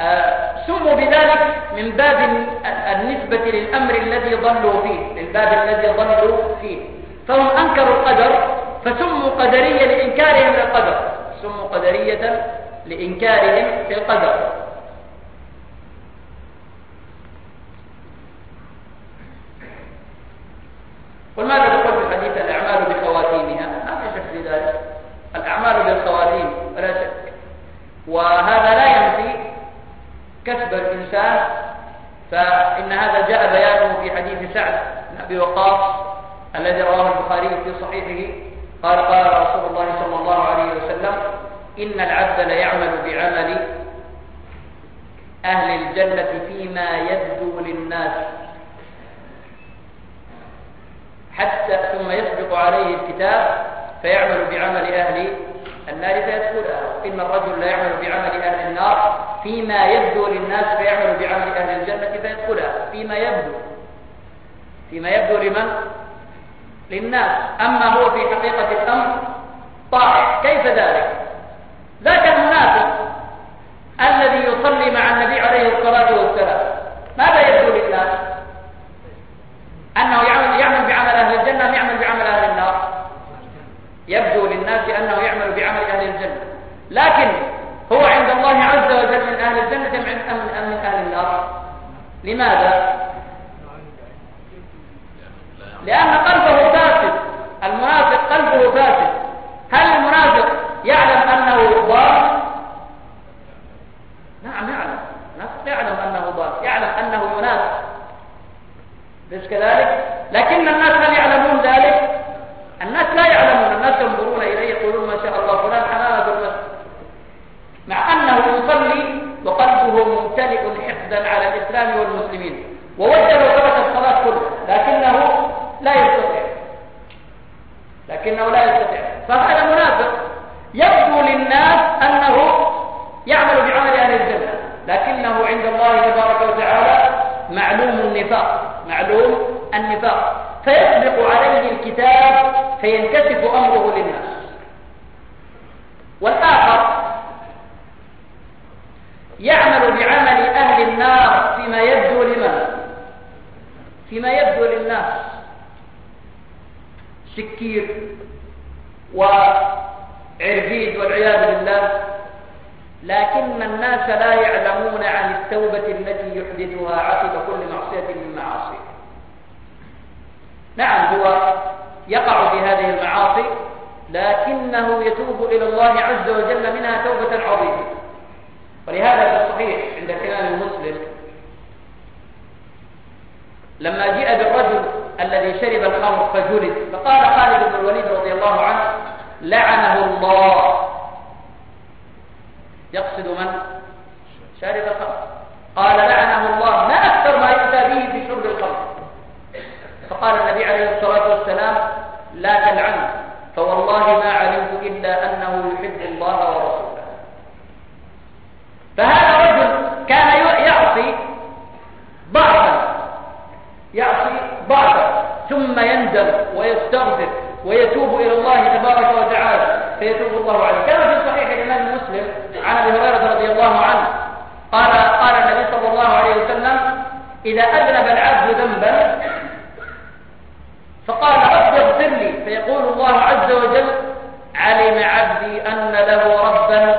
آه، سموا بذلك من باب النسبة للأمر الذي ضلوا فيه للباب الذي ضلوا فيه. فهم أنكروا القدر فسموا قدرية لإنكارهم للقدر سموا قدرية لإنكارهم للقدر ماذا سعد بن أبي وقاص الذي رواه البخاري في صحيحه قال قال رسول الله صلى الله عليه وسلم إن العبد ليعمل بعمل أهل الجنة فيما يبدو للناس حتى ثم يسبق عليه الكتاب فيعمل بعمل أهل النار فيدخلها إن الرجل لا يعمل بعمل أهل النار فيما يبدو للناس فيعمل بعمل أهل الجنة فيدخلها فيما يبدو. فيما يبدو لمن؟ للناس أما هو في حقيقة الأمر طائع كيف ذلك؟ ذاك المنافق الذي يصلي مع النبي عليه الصلاة والسلام ماذا يبدو للناس؟ أنه يعمل, يعمل بعمل أهل الجنة أم يعمل بعمل أهل النار؟ يبدو للناس أنه يعمل بعمل أهل الجنة لكن هو عند الله عز وجل من أهل الجنة أم من أهل النار لماذا؟ لأن قلبه فاسد. المنافق قلبه فاسد. هل المنافق يعلم أنه ضال؟ نعم يعلم. المنافق يعلم أنه ضال يعلم أنه ينافق ليس كذلك؟ لكن الناس هل يعلمون ذلك؟ الناس لا يعلمون. الناس ينظرون إليه يقولون ما شاء الله فلان حمامة المسجد مع أنه يصلي وقلبه ممتلئ حقدا على الإسلام والمسلمين. ووجه ترك الصلاة كلها لكنه لا يستطيع. لكنه لا يستطيع. فهذا منافق. يبدو للناس أنه يعمل بعمل أهل الجنة. لكنه عند الله تبارك وتعالى معلوم النفاق. معلوم النفاق. فيسبق عليه الكتاب فينكشف أمره للناس. والآخر يعمل بعمل أهل النار فيما يبدو لمن فيما يبدو للناس. سكير وعربيد والعياذ بالله. لكن الناس لا يعلمون عن التوبة التي يحدثها عقب كل معصية من معاصيه نعم هو يقع في هذه المعاصي لكنه يتوب إلى الله عز وجل منها توبة عظيمة. ولهذا في الصحيح عند الإمام المسلم لما جاء بالرجل الذي شرب الخمر فجلد. فقال خالد بن الوليد رضي الله عنه لعنه الله. يقصد من؟ شارب الخمر. قال لعنه الله. ما أكثر ما يؤتى به في شرب الخمر. فقال النبي عليه الصلاة والسلام لا تلعنه فوالله ما علمت إلا أنه يحب الله ورسوله. فهذا رجل كان يعصي بعضا. يعصي بعضا ثم يندم ويستغفر ويتوب إلى الله تبارك وتعالى فيتوب الله عليه. كما في صحيح الإمام مسلم عن أبي هريرة رضي الله عنه قال قال النبي صلى الله عليه وسلم إذا أذنب العبد ذنبا فقال رب اغفر لي. فيقول الله عز وجل علم عبدي أن له ربا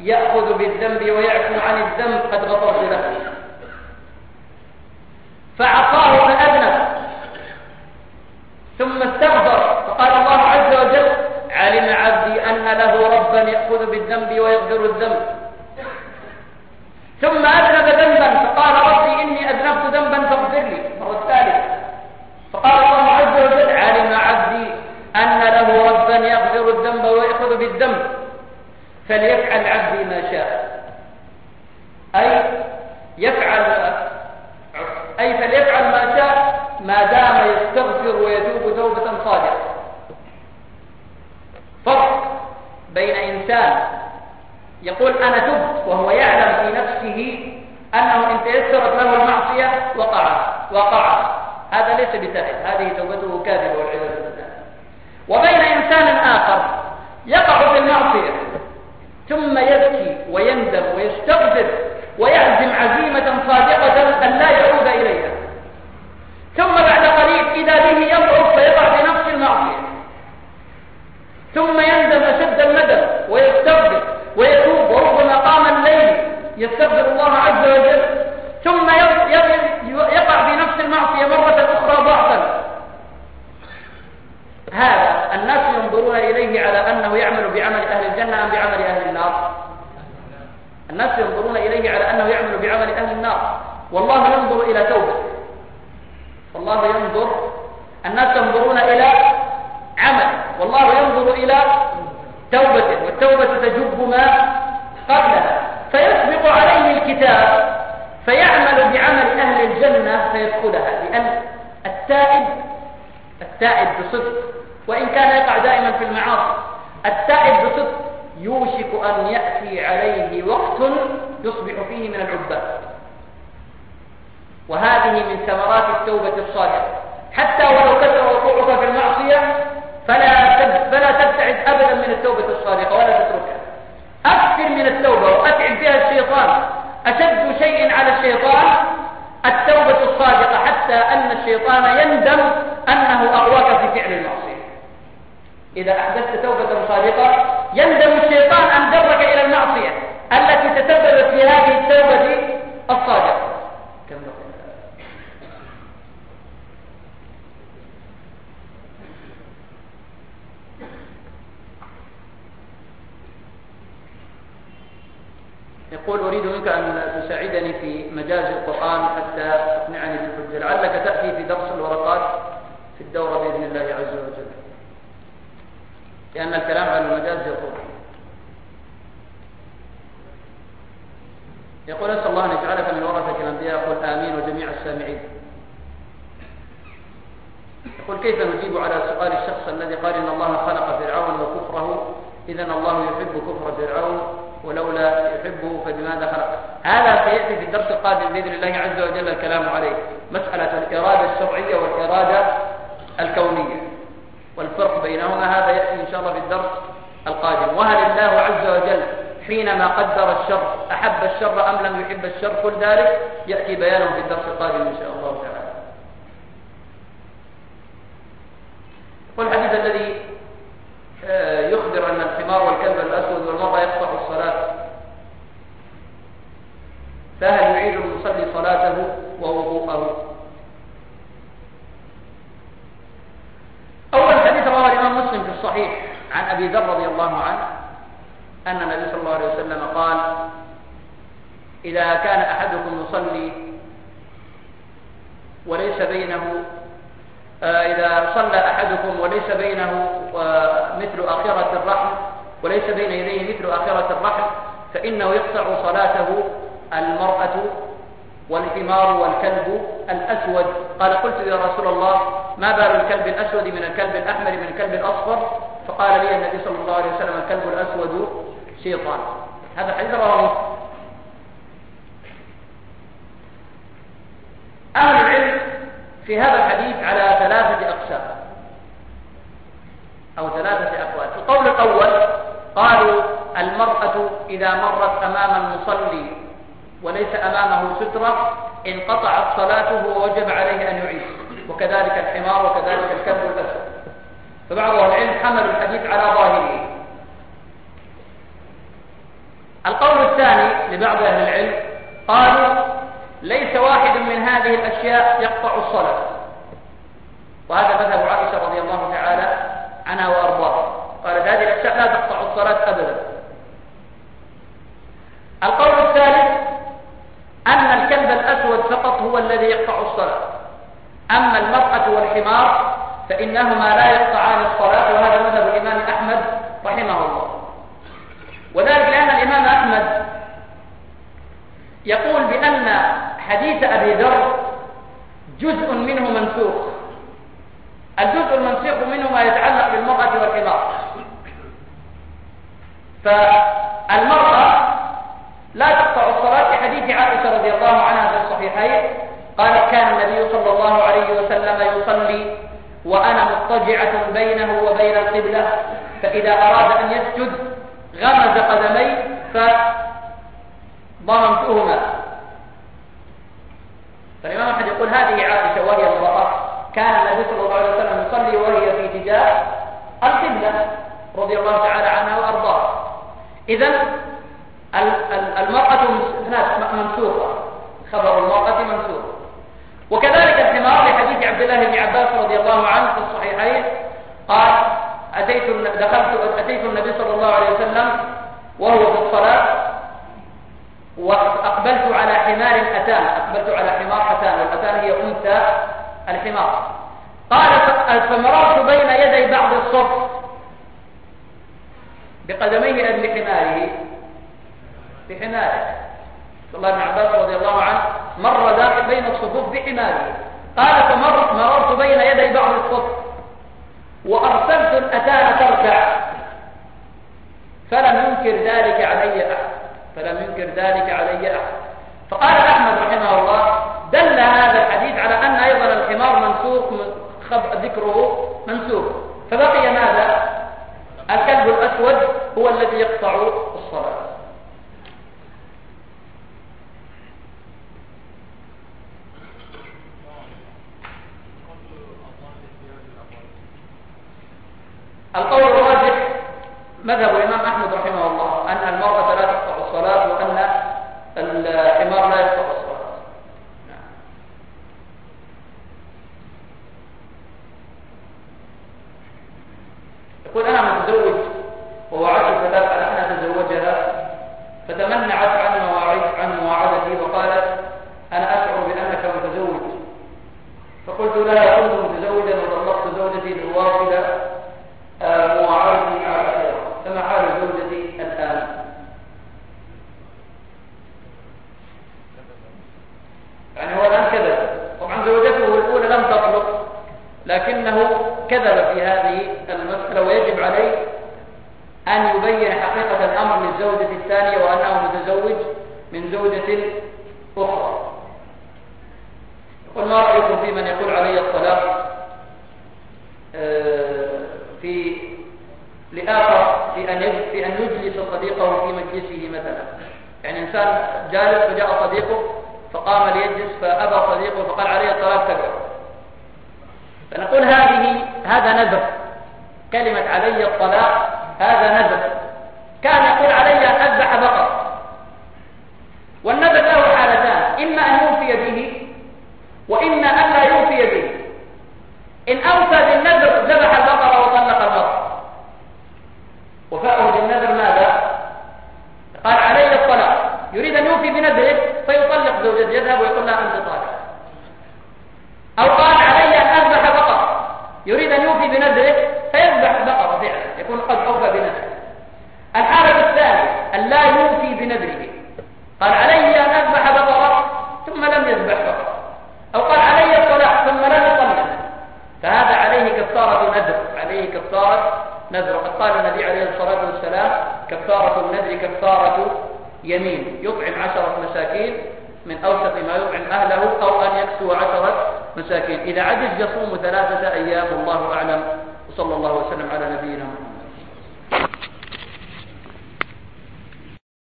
يأخذ بالذنب ويعفو عن الذنب قد غفرت له. فعصاه فأذنب ثم استغفر. فقال الله عز وجل علم عبدي أن له ربا يأخذ بالذنب ويغفر الذنب. ثم أذنب ذنبا. فقال ربي إني أذنبت ذنبا فاغفر لي. مرة الثالثة فقال الله عز وجل علم عبدي أن له ربا يغفر الذنب ويأخذ بالذنب. فليفعل عبدي ما شاء. أي يفعل أي فليفعل ما شاء ما دام يستغفر ويتوب توبة صادقة فرق بين إنسان يقول أنا تبت وهو يعلم في نفسه أنه إن تيسرت له المعصية وقع وقع هذا ليس بتائب هذه توبته كاذبة والعياذ بالله. وبين إنسان آخر يقع في المعصية ثم يبكي ويندم ويستغفر ويعزم عزيمة صادقة أن لا يعود إليها. ثم بعد قليل إذا به يضعف فيقع في نفس المعصية. ثم يندم أشد الندم ويستغفر يستغفر الله عز وجل ثم يقع في نفس المعصية مرة أخرى ضعفا. هذا الناس ينظرون إليه على أنه يعمل بعمل أهل الجنة أم بعمل أهل النار. الناس ينظرون إليه على أنه يعمل بعمل أهل النار. والله ينظر إلى توبته والله ينظر الناس ينظرون إلى عمل. والله ينظر إلى توبته والتوبة تجب ما قبلها. فيسبق عليه الكتاب فيعمل بعمل أهل الجنة فيدخلها لأن التائب التائب بصدق. وإن كان يقع دائما في المعاصي التائب بصدق. يوشك أن يأتي عليه وقت يصبح فيه من العباد. وهذه من ثمرات التوبة الصالحة. حتى ولو كثر وقوعك في المعصية فلا فلا تبتعد أبدا من التوبة الصادقة ولا تتركها. أكثر من التوبة وأتعب بها الشيطان. أشد شيء على الشيطان التوبة الصادقة حتى أن الشيطان يندم أنه أغواك في فعل المعصية. إذا أحدثت توبة صادقة يندم الشيطان أن جرك إلى المعصية التي تسببت في هذه التوبة الصادقة. يقول أريد منك أن تساعدني في مجاز القرآن حتى تقنعني بالحجة. لعلك تأتي في درس الورقات في الدورة بإذن الله عز وجل. لأن الكلام عن المجاز يطول يقول أسأل الله أن يجعلك من ورثة الأنبياء. يقول آمين وجميع السامعين. يقول كيف نجيب على سؤال الشخص الذي قال إن الله خلق فرعون وكفره؟ إذا الله يحب كفر فرعون. ولولا يحبه فبماذا خلق هذا سيأتي في الدرس القادم بإذن الله عز وجل الكلام عليه. مسألة الإرادة الشرعية والإرادة الكونية. والفرق بينهما هذا يأتي إن شاء الله في الدرس القادم. وهل الله عز وجل حينما قدر الشر أحب الشر أم لم يحب الشر؟ كل ذلك يأتي بيانه في الدرس القادم إن شاء الله تعالى. والحديث الذي آه، يخبر أن الحمار والكلب الأسود والمرأة يقطع الصلاة فهل يعيد المصلي صلاته ووضوءه أول حديث رواه الإمام مسلم في الصحيح عن أبي ذر رضي الله عنه أن النبي صلى الله عليه وسلم قال إذا كان أحدكم يصلي وليس بينه آه، إذا صلى أحدكم وليس بينه آه، مثل آخرة الرحم وليس بين يديه مثل آخرة الرحم فإنه يقطع صلاته المرأة والحمار والكلب الأسود. قال قلت يا رسول الله ما بال الكلب الأسود من الكلب الأحمر من الكلب الأصفر؟ فقال لي النبي صلى الله عليه وسلم الكلب الأسود شيطان. هذا حديث رواه أهل العلم في هذا الحديث على ثلاثة أقسام أو ثلاثة أقوال. القول الأول قالوا المرأة إذا مرت أمام المصلي وليس أمامه سترة انقطعت صلاته ووجب عليه أن يعيد وكذلك الحمار وكذلك الكلب الأسود فبعض أهل العلم حملوا الحديث على ظاهره. القول الثاني لبعض أهل العلم قالوا ليس واحد من هذه الأشياء يقطع الصلاة. وهذا مذهب عائشة رضي الله تعالى انما ہمارا الإمام أحمد رحمه الله أن المرأة لا تقطع الصلاة وأن الحمار لا يقطع الصلاة.